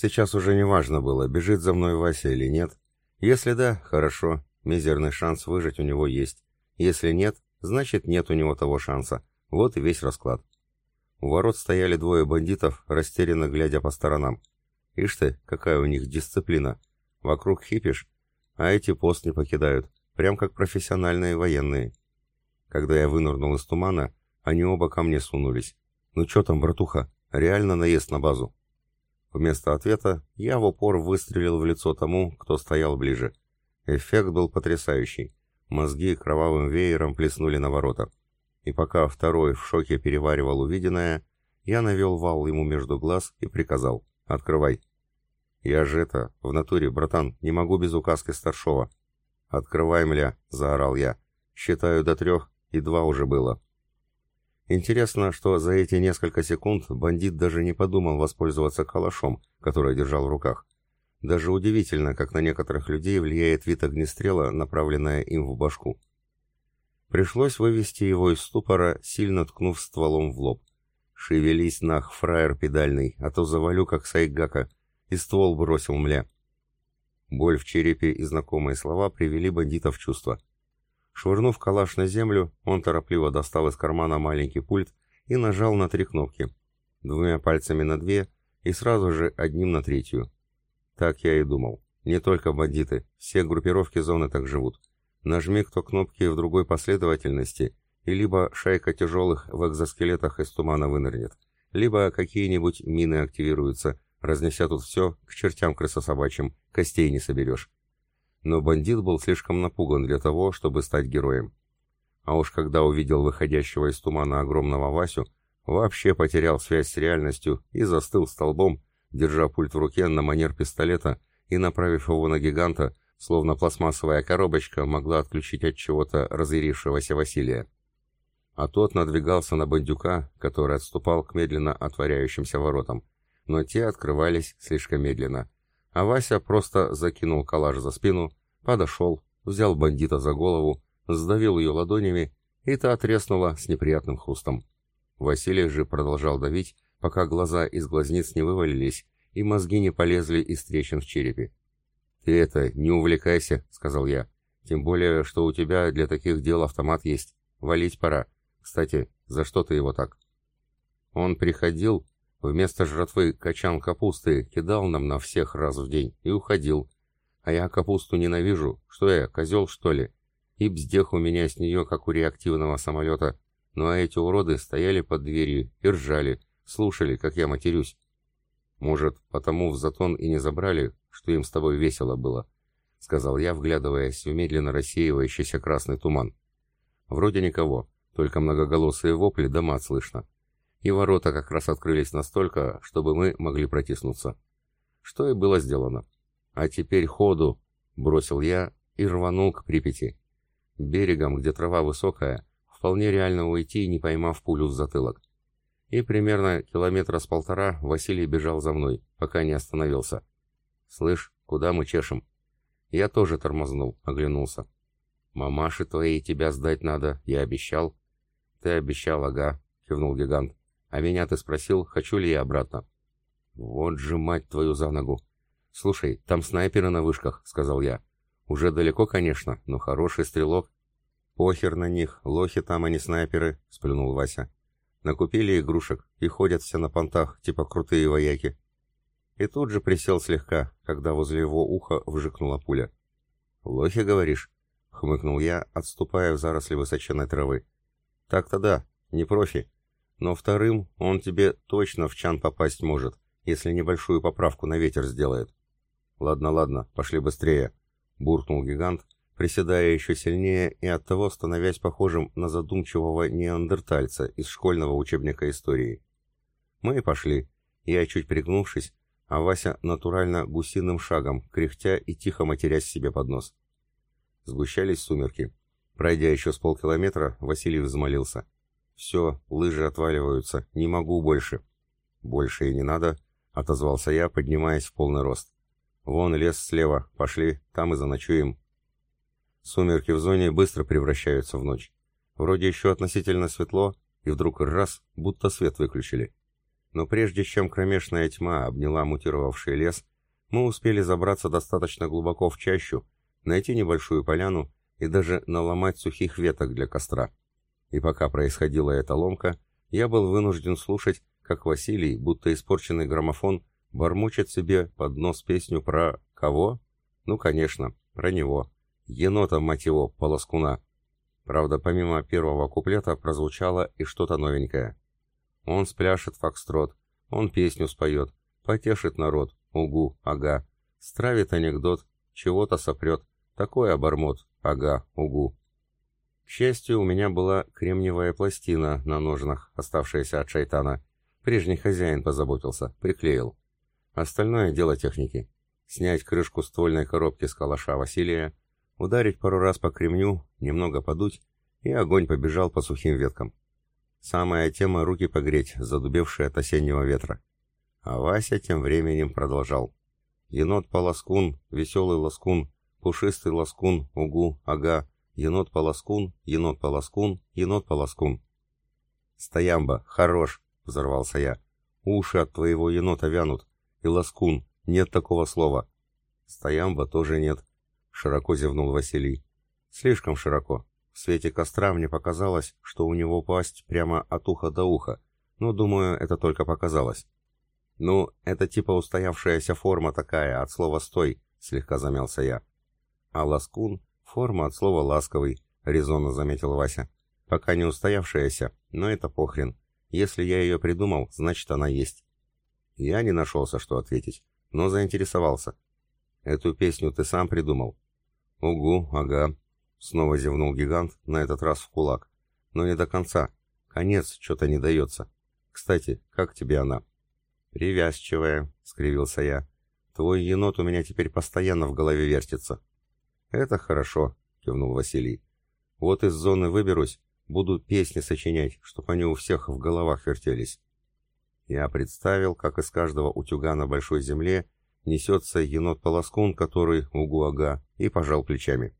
Сейчас уже не важно было, бежит за мной Вася или нет. Если да, хорошо, мизерный шанс выжить у него есть. Если нет, значит нет у него того шанса. Вот и весь расклад. У ворот стояли двое бандитов, растерянно глядя по сторонам. Ишь ты, какая у них дисциплина. Вокруг хипишь, а эти пост не покидают, прям как профессиональные военные. Когда я вынырнул из тумана, они оба ко мне сунулись. «Ну чё там, братуха, реально наезд на базу?» Вместо ответа я в упор выстрелил в лицо тому, кто стоял ближе. Эффект был потрясающий. Мозги кровавым веером плеснули на ворота. И пока второй в шоке переваривал увиденное, я навел вал ему между глаз и приказал «Открывай». «Я же это, в натуре, братан, не могу без указки старшова». «Открывай, мля», — заорал я. «Считаю до трех, и два уже было». Интересно, что за эти несколько секунд бандит даже не подумал воспользоваться калашом, который держал в руках. Даже удивительно, как на некоторых людей влияет вид огнестрела, направленная им в башку. Пришлось вывести его из ступора, сильно ткнув стволом в лоб. «Шевелись, нах, фраер педальный, а то завалю, как сайгака», и ствол бросил мля. Боль в черепе и знакомые слова привели бандита в чувство. Швырнув калаш на землю, он торопливо достал из кармана маленький пульт и нажал на три кнопки. Двумя пальцами на две и сразу же одним на третью. Так я и думал. Не только бандиты, все группировки зоны так живут. Нажми кто кнопки в другой последовательности, и либо шайка тяжелых в экзоскелетах из тумана вынырнет, либо какие-нибудь мины активируются, разнеся тут все к чертям крысособачьим, костей не соберешь но бандит был слишком напуган для того, чтобы стать героем. А уж когда увидел выходящего из тумана огромного Васю, вообще потерял связь с реальностью и застыл столбом, держа пульт в руке на манер пистолета и направив его на гиганта, словно пластмассовая коробочка могла отключить от чего-то разъярившегося Василия. А тот надвигался на бандюка, который отступал к медленно отворяющимся воротам, но те открывались слишком медленно, а Вася просто закинул калаш за спину, подошел, взял бандита за голову, сдавил ее ладонями, и та отреснула с неприятным хрустом. Василий же продолжал давить, пока глаза из глазниц не вывалились и мозги не полезли из трещин в черепе. «Ты это, не увлекайся», — сказал я. «Тем более, что у тебя для таких дел автомат есть. Валить пора. Кстати, за что ты его так?» Он приходил, Вместо жратвы качан капусты кидал нам на всех раз в день и уходил. А я капусту ненавижу. Что я, козел, что ли? И бздех у меня с нее, как у реактивного самолета. Ну а эти уроды стояли под дверью и ржали, слушали, как я матерюсь. Может, потому в затон и не забрали, что им с тобой весело было, — сказал я, вглядываясь в медленно рассеивающийся красный туман. Вроде никого, только многоголосые вопли да мат слышно и ворота как раз открылись настолько, чтобы мы могли протиснуться. Что и было сделано. «А теперь ходу!» — бросил я и рванул к Припяти. Берегом, где трава высокая, вполне реально уйти, не поймав пулю в затылок. И примерно километра с полтора Василий бежал за мной, пока не остановился. «Слышь, куда мы чешем?» Я тоже тормознул, оглянулся. «Мамаши твоей тебя сдать надо, я обещал». «Ты обещал, ага», — кивнул гигант. А меня ты спросил, хочу ли я обратно. Вот же мать твою за ногу. Слушай, там снайперы на вышках, сказал я. Уже далеко, конечно, но хороший стрелок. Похер на них, лохи там, а не снайперы, сплюнул Вася. Накупили игрушек и ходят все на понтах, типа крутые вояки. И тут же присел слегка, когда возле его уха вжикнула пуля. «Лохи, говоришь?» — хмыкнул я, отступая в заросли высоченной травы. «Так-то да, не профи, но вторым он тебе точно в чан попасть может, если небольшую поправку на ветер сделает. Ладно, ладно, пошли быстрее, буркнул гигант, приседая еще сильнее и оттого становясь похожим на задумчивого неандертальца из школьного учебника истории. Мы и пошли, я чуть пригнувшись, а Вася натурально гусиным шагом, кряхтя и тихо матерясь себе под нос. Сгущались сумерки. Пройдя еще с полкилометра, Василий взмолился — «Все, лыжи отваливаются, не могу больше». «Больше и не надо», — отозвался я, поднимаясь в полный рост. «Вон лес слева, пошли, там и заночуем». Сумерки в зоне быстро превращаются в ночь. Вроде еще относительно светло, и вдруг раз, будто свет выключили. Но прежде чем кромешная тьма обняла мутировавший лес, мы успели забраться достаточно глубоко в чащу, найти небольшую поляну и даже наломать сухих веток для костра. И пока происходила эта ломка, я был вынужден слушать, как Василий, будто испорченный граммофон, бормочет себе под нос песню про... кого? Ну, конечно, про него. Енота, мать его, полоскуна. Правда, помимо первого куплета прозвучало и что-то новенькое. Он спляшет фокстрот, он песню споет, потешит народ, угу, ага, стравит анекдот, чего-то сопрет, такой обормот, ага, угу. К счастью, у меня была кремниевая пластина на ножнах, оставшаяся от шайтана. Прежний хозяин позаботился, приклеил. Остальное дело техники. Снять крышку ствольной коробки с калаша Василия, ударить пару раз по кремню, немного подуть, и огонь побежал по сухим веткам. Самая тема руки погреть, задубевшие от осеннего ветра. А Вася тем временем продолжал. Енот-полоскун, веселый лоскун, пушистый лоскун, угу, ага, енот-полоскун, енот-полоскун, енот-полоскун. «Стоямба, хорош!» — взорвался я. «Уши от твоего енота вянут. И лоскун, нет такого слова». «Стоямба тоже нет», — широко зевнул Василий. «Слишком широко. В свете костра мне показалось, что у него пасть прямо от уха до уха, но, думаю, это только показалось». «Ну, это типа устоявшаяся форма такая, от слова «стой», — слегка замялся я. А лоскун — форма от слова «ласковый», — резонно заметил Вася. Пока не устоявшаяся, но это похрен. Если я ее придумал, значит она есть. Я не нашелся, что ответить, но заинтересовался. Эту песню ты сам придумал? Угу, ага. Снова зевнул гигант, на этот раз в кулак. Но не до конца. Конец что-то не дается. Кстати, как тебе она? Привязчивая, скривился я. Твой енот у меня теперь постоянно в голове вертится. «Это хорошо», — кивнул Василий. «Вот из зоны выберусь, буду песни сочинять, чтоб они у всех в головах вертелись». Я представил, как из каждого утюга на большой земле несется енот-полоскун, который угу-ага, и пожал плечами.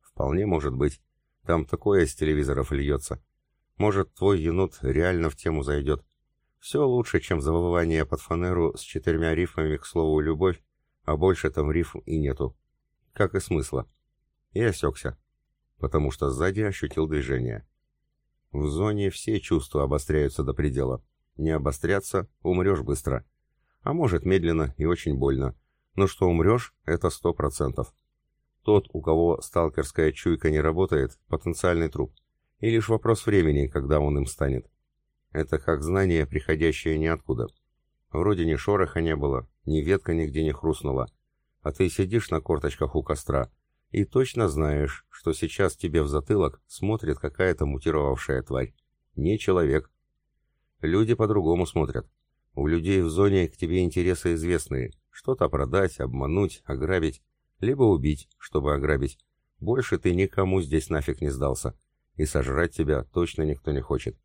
«Вполне может быть. Там такое из телевизоров льется. Может, твой енот реально в тему зайдет. Все лучше, чем завывание под фанеру с четырьмя рифмами к слову «любовь», а больше там рифм и нету как и смысла. И осекся, потому что сзади ощутил движение. В зоне все чувства обостряются до предела. Не обостряться — умрешь быстро. А может, медленно и очень больно. Но что умрешь — это сто процентов. Тот, у кого сталкерская чуйка не работает, потенциальный труп. И лишь вопрос времени, когда он им станет. Это как знание, приходящее ниоткуда. Вроде ни шороха не было, ни ветка нигде не хрустнула, а ты сидишь на корточках у костра и точно знаешь, что сейчас тебе в затылок смотрит какая-то мутировавшая тварь. Не человек. Люди по-другому смотрят. У людей в зоне к тебе интересы известные. Что-то продать, обмануть, ограбить. Либо убить, чтобы ограбить. Больше ты никому здесь нафиг не сдался. И сожрать тебя точно никто не хочет.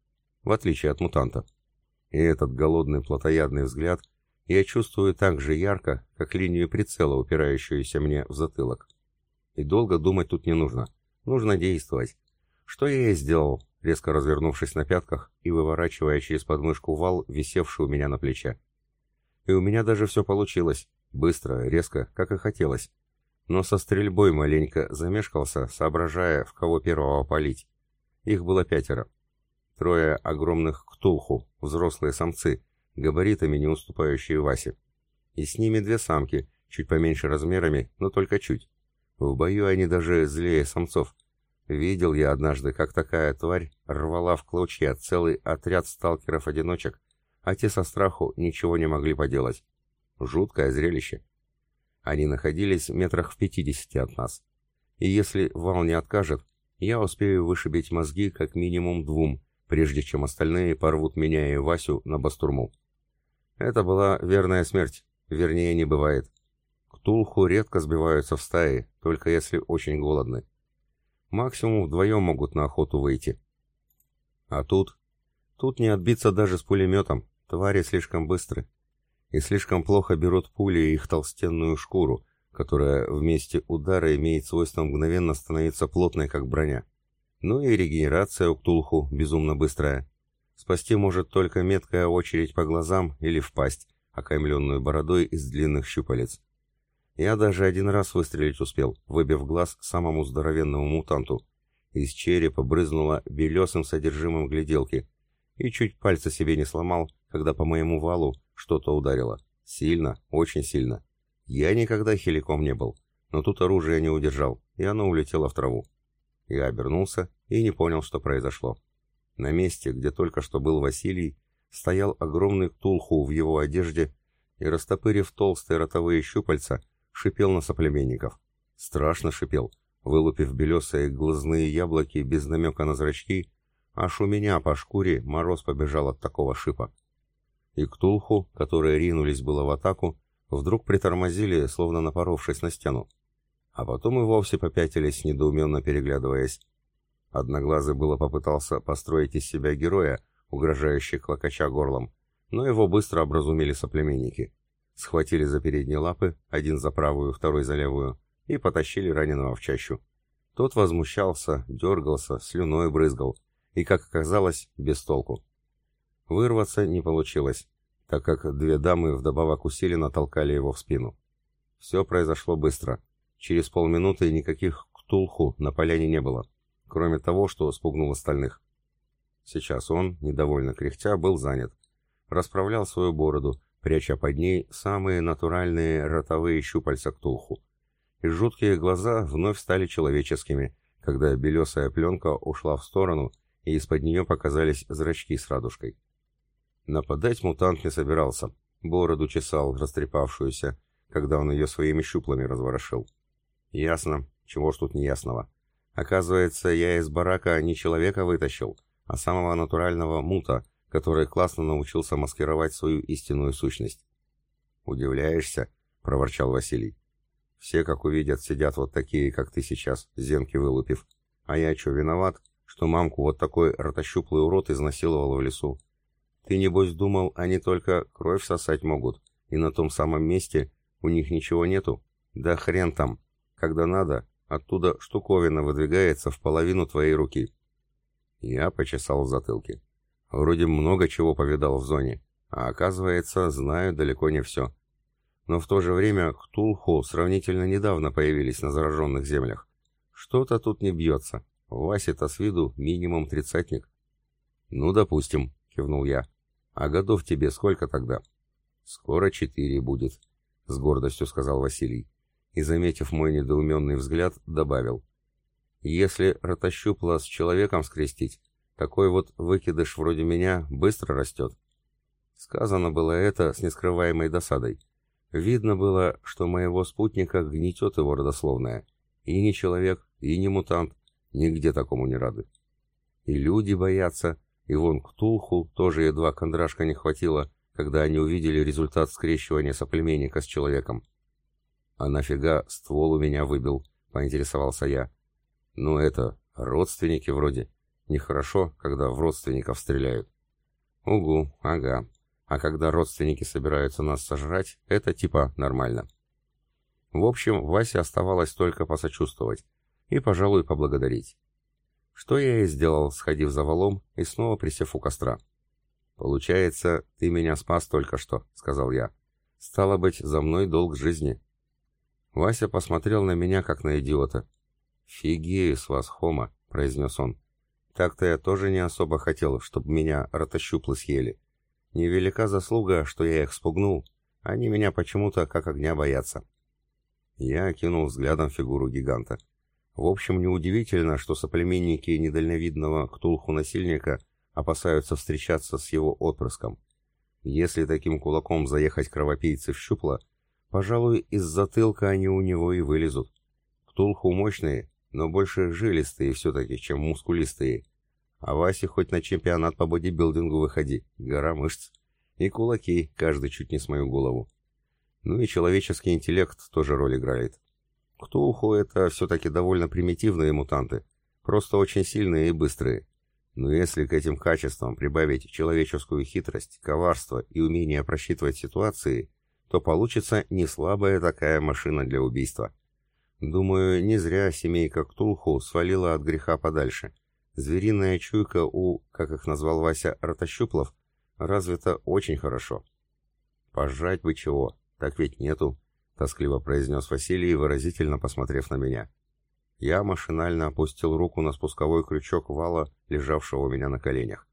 В отличие от мутанта. И этот голодный плотоядный взгляд я чувствую так же ярко, как линию прицела, упирающуюся мне в затылок. И долго думать тут не нужно. Нужно действовать. Что я и сделал, резко развернувшись на пятках и выворачивая через подмышку вал, висевший у меня на плече. И у меня даже все получилось. Быстро, резко, как и хотелось. Но со стрельбой маленько замешкался, соображая, в кого первого полить. Их было пятеро. Трое огромных ктулху, взрослые самцы, габаритами не уступающие Васе. И с ними две самки, чуть поменьше размерами, но только чуть. В бою они даже злее самцов. Видел я однажды, как такая тварь рвала в клочья целый отряд сталкеров-одиночек, а те со страху ничего не могли поделать. Жуткое зрелище. Они находились метрах в пятидесяти от нас. И если вал не откажет, я успею вышибить мозги как минимум двум, прежде чем остальные порвут меня и Васю на бастурму. Это была верная смерть, вернее не бывает. Ктулху редко сбиваются в стаи, только если очень голодны. Максимум вдвоем могут на охоту выйти. А тут... Тут не отбиться даже с пулеметом, твари слишком быстры. И слишком плохо берут пули их толстенную шкуру, которая вместе удара имеет свойство мгновенно становиться плотной, как броня. Ну и регенерация у Ктулху безумно быстрая. Спасти может только меткая очередь по глазам или в пасть, окаймленную бородой из длинных щупалец. Я даже один раз выстрелить успел, выбив глаз самому здоровенному мутанту. Из черепа брызнуло белесым содержимым гляделки, и чуть пальцы себе не сломал, когда по моему валу что-то ударило. Сильно, очень сильно. Я никогда хиликом не был, но тут оружие не удержал, и оно улетело в траву. Я обернулся и не понял, что произошло. На месте, где только что был Василий, стоял огромный ктулху в его одежде и, растопырив толстые ротовые щупальца, шипел на соплеменников. Страшно шипел, вылупив белесые глазные яблоки без намека на зрачки, аж у меня по шкуре мороз побежал от такого шипа. И ктулху, которые ринулись было в атаку, вдруг притормозили, словно напоровшись на стену. А потом и вовсе попятились, недоуменно переглядываясь. Одноглазый было попытался построить из себя героя, угрожающий клокоча горлом, но его быстро образумили соплеменники схватили за передние лапы, один за правую, второй за левую, и потащили раненого в чащу. Тот возмущался, дергался, слюной брызгал, и, как оказалось, без толку. Вырваться не получилось, так как две дамы вдобавок усиленно толкали его в спину. Все произошло быстро. Через полминуты никаких ктулху на поляне не было, кроме того, что спугнул остальных. Сейчас он, недовольно кряхтя, был занят. Расправлял свою бороду, пряча под ней самые натуральные ротовые щупальца ктулху. И жуткие глаза вновь стали человеческими, когда белесая пленка ушла в сторону, и из-под нее показались зрачки с радужкой. Нападать мутант не собирался, бороду чесал, растрепавшуюся, когда он ее своими щуплами разворошил. Ясно, чего ж тут неясного. Оказывается, я из барака не человека вытащил, а самого натурального мута, который классно научился маскировать свою истинную сущность. «Удивляешься?» — проворчал Василий. «Все, как увидят, сидят вот такие, как ты сейчас, зенки вылупив. А я что, виноват, что мамку вот такой ротощуплый урод изнасиловал в лесу? Ты, небось, думал, они только кровь сосать могут, и на том самом месте у них ничего нету? Да хрен там! Когда надо, оттуда штуковина выдвигается в половину твоей руки». Я почесал в затылке. Вроде много чего повидал в зоне, а оказывается, знаю далеко не все. Но в то же время Ктулху сравнительно недавно появились на зараженных землях. Что-то тут не бьется. Вася-то с виду минимум тридцатник. «Ну, допустим», — кивнул я. «А годов тебе сколько тогда?» «Скоро четыре будет», — с гордостью сказал Василий. И, заметив мой недоуменный взгляд, добавил. «Если ротощупла с человеком скрестить, такой вот выкидыш вроде меня быстро растет. Сказано было это с нескрываемой досадой. Видно было, что моего спутника гнетет его родословная. И не человек, и не мутант, нигде такому не рады. И люди боятся, и вон Ктулху тоже едва кондрашка не хватило, когда они увидели результат скрещивания соплеменника с человеком. «А нафига ствол у меня выбил?» — поинтересовался я. «Ну это, родственники вроде». Нехорошо, когда в родственников стреляют. Угу, ага. А когда родственники собираются нас сожрать, это типа нормально. В общем, Васе оставалось только посочувствовать и, пожалуй, поблагодарить. Что я и сделал, сходив за валом и снова присев у костра. «Получается, ты меня спас только что», — сказал я. «Стало быть, за мной долг жизни». Вася посмотрел на меня, как на идиота. «Фигею с вас, Хома», — произнес он. Так-то я тоже не особо хотел, чтобы меня ротощуплы съели. Невелика заслуга, что я их спугнул. Они меня почему-то как огня боятся. Я окинул взглядом фигуру гиганта. В общем, неудивительно, что соплеменники недальновидного ктулху-насильника опасаются встречаться с его отпрыском. Если таким кулаком заехать кровопийцы в щупла, пожалуй, из затылка они у него и вылезут. Ктулху мощные, но больше жилистые все-таки, чем мускулистые. А Васе хоть на чемпионат по бодибилдингу выходи, гора мышц. И кулаки, каждый чуть не с мою голову. Ну и человеческий интеллект тоже роль играет. Ктулху это все-таки довольно примитивные мутанты, просто очень сильные и быстрые. Но если к этим качествам прибавить человеческую хитрость, коварство и умение просчитывать ситуации, то получится не слабая такая машина для убийства. Думаю, не зря семейка Ктулху свалила от греха подальше. Звериная чуйка у, как их назвал Вася, ротощуплов, развита очень хорошо. «Пожать бы чего, так ведь нету», — тоскливо произнес Василий, выразительно посмотрев на меня. Я машинально опустил руку на спусковой крючок вала, лежавшего у меня на коленях.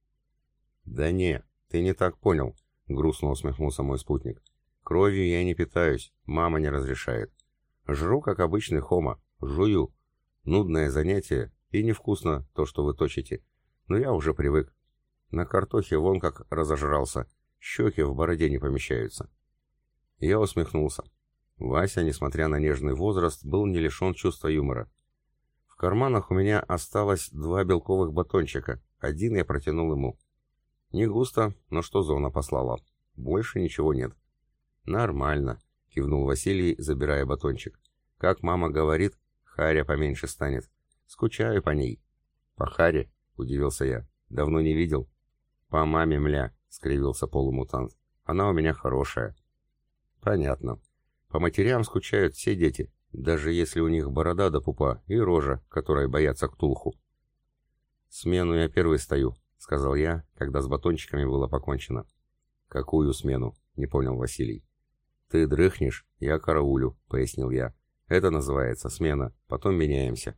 «Да не, ты не так понял», — грустно усмехнулся мой спутник. «Кровью я не питаюсь, мама не разрешает. Жру, как обычный хома, жую. Нудное занятие и невкусно то, что вы точите. Но я уже привык. На картохе вон как разожрался, щеки в бороде не помещаются». Я усмехнулся. Вася, несмотря на нежный возраст, был не лишен чувства юмора. В карманах у меня осталось два белковых батончика, один я протянул ему. Не густо, но что зона послала. Больше ничего нет. Нормально, кивнул Василий, забирая батончик. Как мама говорит, Харя поменьше станет. Скучаю по ней. По Харе? Удивился я. Давно не видел. По маме, мля, скривился полумутант. Она у меня хорошая. Понятно. По матерям скучают все дети, даже если у них борода до пупа и рожа, которой боятся ктулху. Смену я первый стою, — сказал я, когда с батончиками было покончено. «Какую смену?» — не понял Василий. «Ты дрыхнешь, я караулю», — пояснил я. «Это называется смена, потом меняемся».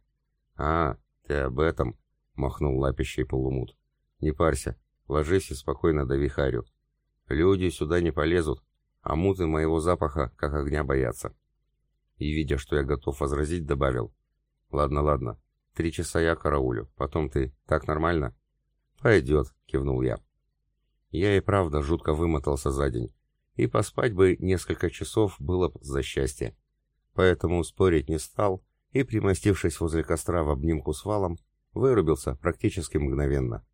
«А, ты об этом?» — махнул лапищей полумут. «Не парься, ложись и спокойно дави харю. Люди сюда не полезут, а муты моего запаха как огня боятся». И, видя, что я готов возразить, добавил. «Ладно, ладно, три часа я караулю, потом ты. Так нормально?» «Пойдет», — кивнул я. Я и правда жутко вымотался за день, и поспать бы несколько часов было за счастье. Поэтому спорить не стал и, примостившись возле костра в обнимку с валом, вырубился практически мгновенно.